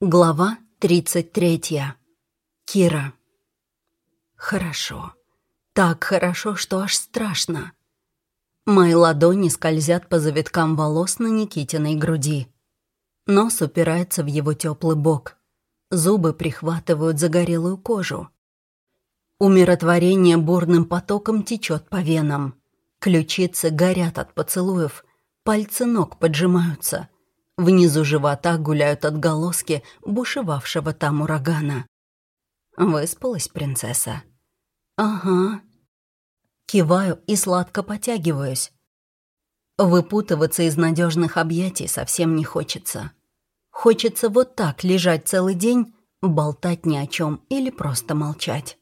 Глава 33. Кира. Хорошо. Так хорошо, что аж страшно. Мои ладони скользят по завиткам волос на Никитиной груди. Нос упирается в его теплый бок. Зубы прихватывают загорелую кожу. Умиротворение бурным потоком течет по венам. Ключицы горят от поцелуев. Пальцы ног поджимаются — Внизу живота гуляют отголоски бушевавшего там урагана. Выспалась принцесса? Ага. Киваю и сладко потягиваюсь. Выпутываться из надежных объятий совсем не хочется. Хочется вот так лежать целый день, болтать ни о чем или просто молчать.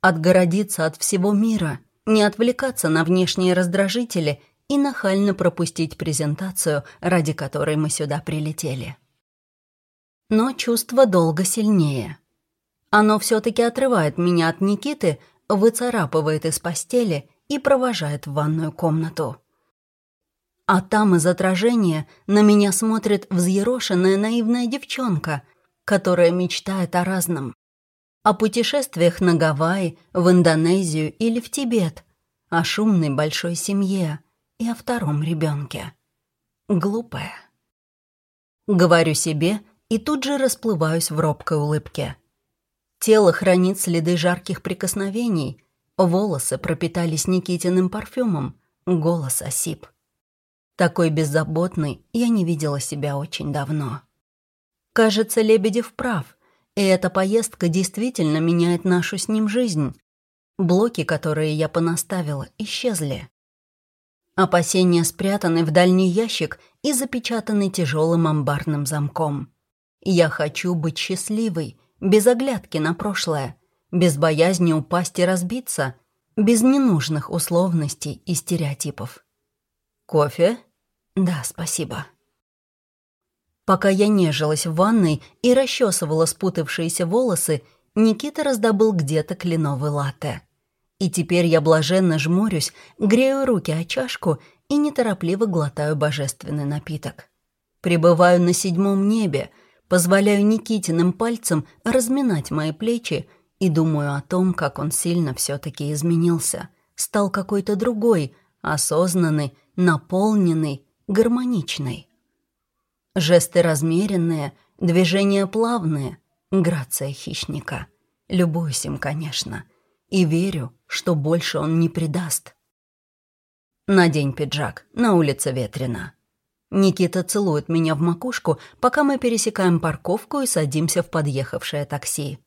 Отгородиться от всего мира, не отвлекаться на внешние раздражители и нахально пропустить презентацию, ради которой мы сюда прилетели. Но чувство долго сильнее. Оно все-таки отрывает меня от Никиты, выцарапывает из постели и провожает в ванную комнату. А там из отражения на меня смотрит взъерошенная наивная девчонка, которая мечтает о разном. О путешествиях на Гавайи, в Индонезию или в Тибет, о шумной большой семье — и о втором ребенке. Глупая. Говорю себе и тут же расплываюсь в робкой улыбке. Тело хранит следы жарких прикосновений, волосы пропитались Никитиным парфюмом, голос осип. Такой беззаботный я не видела себя очень давно. Кажется, Лебедев прав, и эта поездка действительно меняет нашу с ним жизнь. Блоки, которые я понаставила, исчезли. Опасения спрятаны в дальний ящик и запечатаны тяжелым амбарным замком. Я хочу быть счастливой, без оглядки на прошлое, без боязни упасть и разбиться, без ненужных условностей и стереотипов. «Кофе?» «Да, спасибо». Пока я нежилась в ванной и расчесывала спутавшиеся волосы, Никита раздобыл где-то кленовый латте. И теперь я блаженно жмурюсь, грею руки о чашку и неторопливо глотаю божественный напиток. Пребываю на седьмом небе, позволяю Никитиным пальцам разминать мои плечи и думаю о том, как он сильно все-таки изменился, стал какой-то другой, осознанный, наполненный, гармоничный. Жесты размеренные, движения плавные, грация хищника. Любуюсь им, конечно, и верю, что больше он не предаст. Надень пиджак, на улице ветрено. Никита целует меня в макушку, пока мы пересекаем парковку и садимся в подъехавшее такси.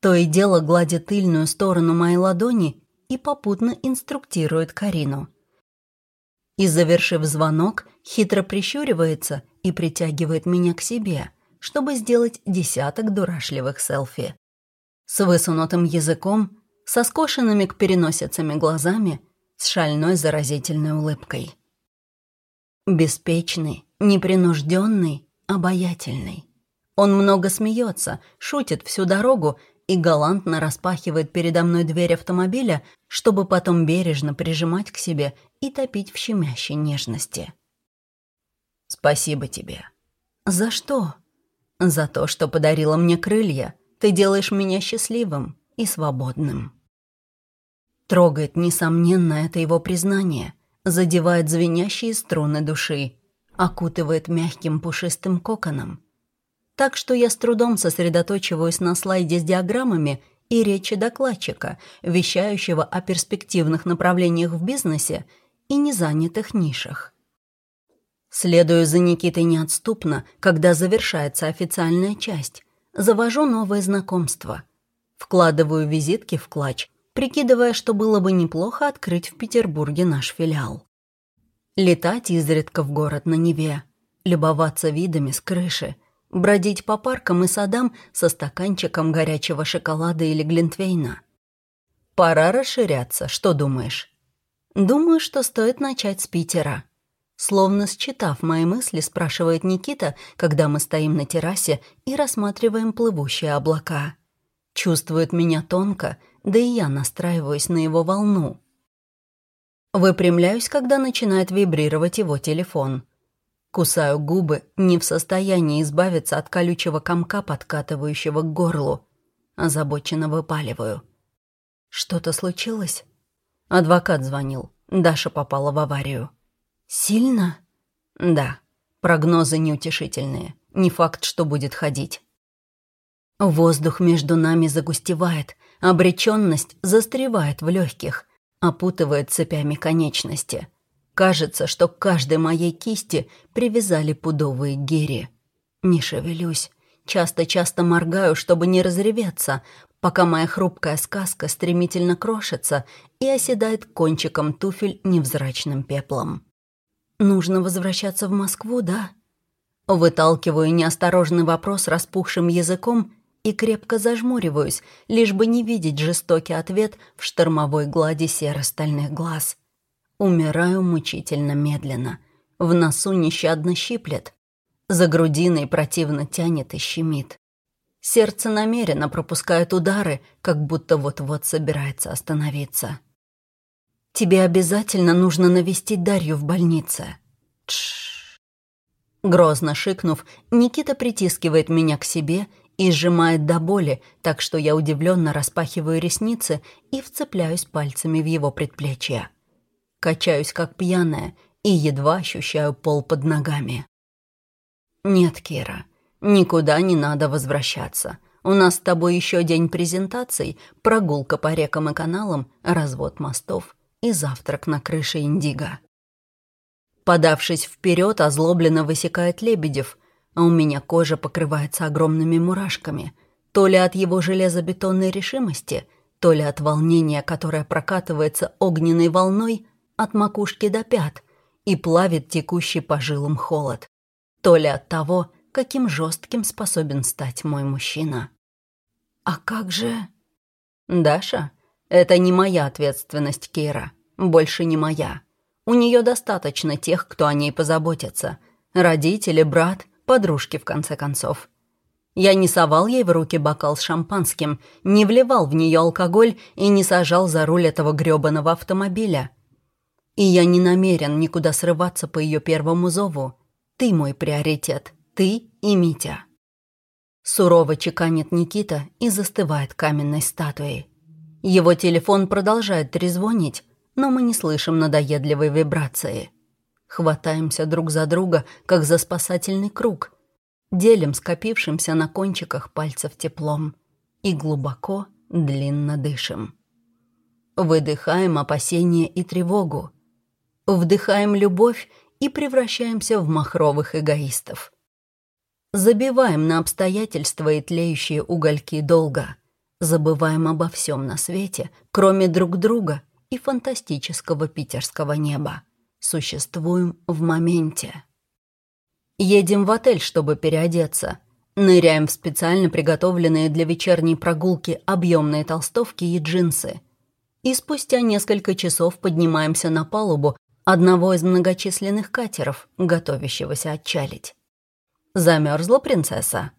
То и дело гладит тыльную сторону моей ладони и попутно инструктирует Карину. И, завершив звонок, хитро прищуривается и притягивает меня к себе, чтобы сделать десяток дурашливых селфи. С высунутым языком со скошенными к переносицами глазами, с шальной заразительной улыбкой. Беспечный, непринужденный, обаятельный. Он много смеется, шутит всю дорогу и галантно распахивает передо мной дверь автомобиля, чтобы потом бережно прижимать к себе и топить в щемящей нежности. «Спасибо тебе». «За что?» «За то, что подарила мне крылья. Ты делаешь меня счастливым и свободным». Трогает, несомненно, это его признание, задевает звенящие струны души, окутывает мягким пушистым коконом. Так что я с трудом сосредоточиваюсь на слайде с диаграммами и речи докладчика, вещающего о перспективных направлениях в бизнесе и незанятых нишах. Следую за Никитой неотступно, когда завершается официальная часть. Завожу новое знакомство. Вкладываю визитки в клатч – прикидывая, что было бы неплохо открыть в Петербурге наш филиал. Летать изредка в город на Неве, любоваться видами с крыши, бродить по паркам и садам со стаканчиком горячего шоколада или глинтвейна. Пора расширяться, что думаешь? Думаю, что стоит начать с Питера. Словно считав мои мысли, спрашивает Никита, когда мы стоим на террасе и рассматриваем плывущие облака. Чувствует меня тонко, да и я настраиваюсь на его волну. Выпрямляюсь, когда начинает вибрировать его телефон. Кусаю губы, не в состоянии избавиться от колючего комка, подкатывающего к горлу. Озабоченно выпаливаю. Что-то случилось? Адвокат звонил. Даша попала в аварию. Сильно? Да. Прогнозы неутешительные. Не факт, что будет ходить. Воздух между нами загустевает, обреченность застревает в легких, опутывает цепями конечности. Кажется, что к каждой моей кисти привязали пудовые гири. Не шевелюсь, часто-часто моргаю, чтобы не разреветься, пока моя хрупкая сказка стремительно крошится и оседает кончиком туфель невзрачным пеплом. Нужно возвращаться в Москву, да? Выталкиваю неосторожный вопрос распухшим языком и крепко зажмуриваюсь, лишь бы не видеть жестокий ответ в штормовой глади серо-стальных глаз. Умираю мучительно медленно. В носу нещадно щиплет. За грудиной противно тянет и щемит. Сердце намеренно пропускает удары, как будто вот-вот собирается остановиться. «Тебе обязательно нужно навестить Дарью в больнице». Тш. Грозно шикнув, Никита притискивает меня к себе и сжимает до боли, так что я удивленно распахиваю ресницы и вцепляюсь пальцами в его предплечье. Качаюсь как пьяная и едва ощущаю пол под ногами. «Нет, Кира, никуда не надо возвращаться. У нас с тобой еще день презентаций, прогулка по рекам и каналам, развод мостов и завтрак на крыше Индиго». Подавшись вперед, озлобленно высекает Лебедев – а у меня кожа покрывается огромными мурашками, то ли от его железобетонной решимости, то ли от волнения, которое прокатывается огненной волной от макушки до пят и плавит текущий по жилам холод, то ли от того, каким жестким способен стать мой мужчина. А как же... Даша? Это не моя ответственность, Кира. Больше не моя. У нее достаточно тех, кто о ней позаботится. Родители, брат, Подружки, в конце концов. Я не совал ей в руки бокал с шампанским, не вливал в нее алкоголь и не сажал за руль этого грёбаного автомобиля. И я не намерен никуда срываться по ее первому зову. Ты мой приоритет. Ты и Митя. Сурово чеканит Никита и застывает каменной статуей. Его телефон продолжает трезвонить, но мы не слышим надоедливой вибрации. Хватаемся друг за друга, как за спасательный круг. Делим скопившимся на кончиках пальцев теплом. И глубоко, длинно дышим. Выдыхаем опасение и тревогу. Вдыхаем любовь и превращаемся в махровых эгоистов. Забиваем на обстоятельства и тлеющие угольки долга. Забываем обо всем на свете, кроме друг друга и фантастического питерского неба. Существуем в моменте. Едем в отель, чтобы переодеться. Ныряем в специально приготовленные для вечерней прогулки объемные толстовки и джинсы. И спустя несколько часов поднимаемся на палубу одного из многочисленных катеров, готовящегося отчалить. Замерзла принцесса?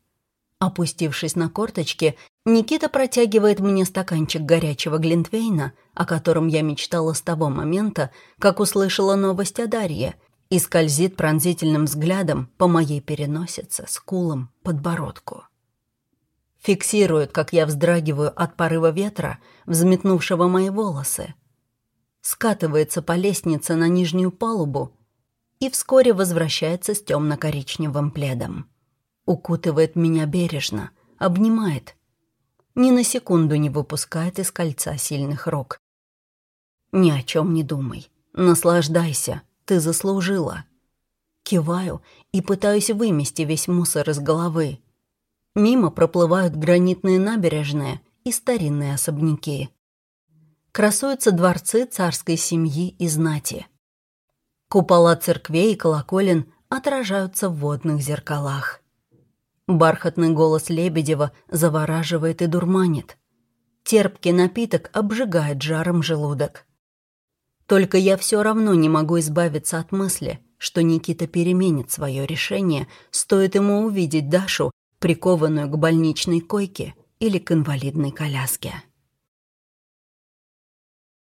Опустившись на корточки, Никита протягивает мне стаканчик горячего глинтвейна, о котором я мечтала с того момента, как услышала новость о Дарье, и скользит пронзительным взглядом по моей переносице, скулам, подбородку. Фиксирует, как я вздрагиваю от порыва ветра, взметнувшего мои волосы. Скатывается по лестнице на нижнюю палубу и вскоре возвращается с темно-коричневым пледом укутывает меня бережно, обнимает. Ни на секунду не выпускает из кольца сильных рук. Ни о чем не думай. Наслаждайся, ты заслужила. Киваю и пытаюсь вымести весь мусор из головы. Мимо проплывают гранитные набережные и старинные особняки. Красуются дворцы царской семьи и знати. Купола церквей и колоколен отражаются в водных зеркалах. Бархатный голос Лебедева завораживает и дурманит. Терпкий напиток обжигает жаром желудок. Только я все равно не могу избавиться от мысли, что Никита переменит свое решение, стоит ему увидеть Дашу, прикованную к больничной койке или к инвалидной коляске.